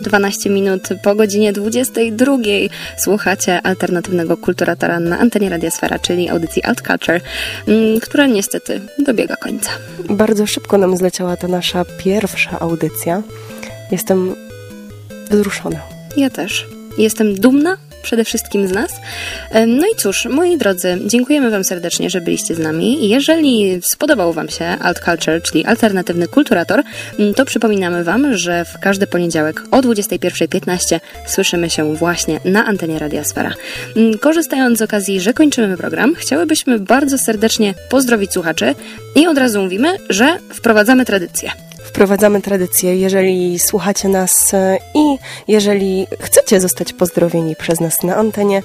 12 minut po godzinie 22 słuchacie alternatywnego kulturatora na antenie Radiosfera, czyli audycji Alt Culture, mm, która niestety dobiega końca. Bardzo szybko nam zleciała ta nasza pierwsza audycja. Jestem wzruszona. Ja też. Jestem dumna przede wszystkim z nas. No i cóż, moi drodzy, dziękujemy Wam serdecznie, że byliście z nami. Jeżeli spodobał Wam się Alt Culture, czyli alternatywny kulturator, to przypominamy Wam, że w każdy poniedziałek o 21.15 słyszymy się właśnie na antenie Radiosfera. Korzystając z okazji, że kończymy program, chciałybyśmy bardzo serdecznie pozdrowić słuchaczy i od razu mówimy, że wprowadzamy tradycję wprowadzamy tradycję. Jeżeli słuchacie nas e, i jeżeli chcecie zostać pozdrowieni przez nas na antenie,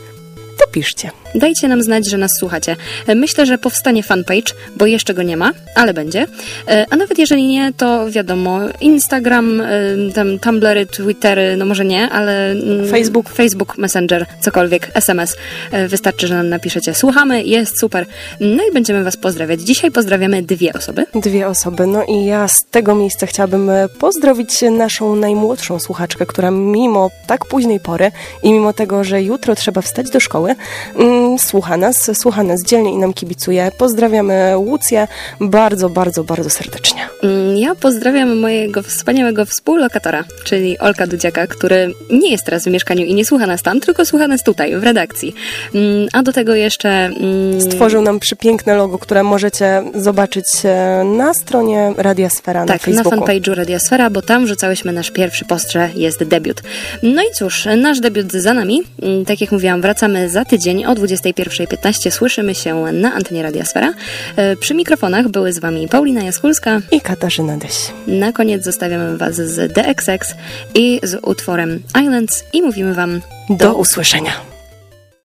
to piszcie. Dajcie nam znać, że nas słuchacie. Myślę, że powstanie fanpage, bo jeszcze go nie ma, ale będzie. E, a nawet jeżeli nie, to wiadomo, Instagram, e, tam Tumblry, Twittery, no może nie, ale mm, Facebook, Facebook Messenger, cokolwiek, SMS. E, wystarczy, że nam napiszecie. Słuchamy, jest super. No i będziemy Was pozdrawiać. Dzisiaj pozdrawiamy dwie osoby. Dwie osoby. No i ja z tego miejsca chciałabym pozdrowić naszą najmłodszą słuchaczkę, która mimo tak późnej pory i mimo tego, że jutro trzeba wstać do szkoły, mm, słucha nas, słucha nas dzielnie i nam kibicuje. Pozdrawiamy Łucję bardzo, bardzo, bardzo serdecznie. Mm, ja pozdrawiam mojego wspaniałego współlokatora, czyli Olka Dudziaka, który nie jest teraz w mieszkaniu i nie słucha nas tam, tylko słucha nas tutaj, w redakcji. Mm, a do tego jeszcze... Mm, Stworzył nam przepiękne logo, które możecie zobaczyć e, na stronie Radiosfera tak, na Facebooku. na fanpage'u Radiosfera, bo tam wrzucałyśmy nasz pierwszy post, że jest debiut. No i cóż, nasz debiut za nami. Tak jak mówiłam, wracamy za tydzień o 20 21.15 słyszymy się na antenie Radiosfera. E, przy mikrofonach były z Wami Paulina Jaskulska i Katarzyna Deś. Na koniec zostawiamy Was z DXX i z utworem Islands i mówimy Wam do, do usłyszenia.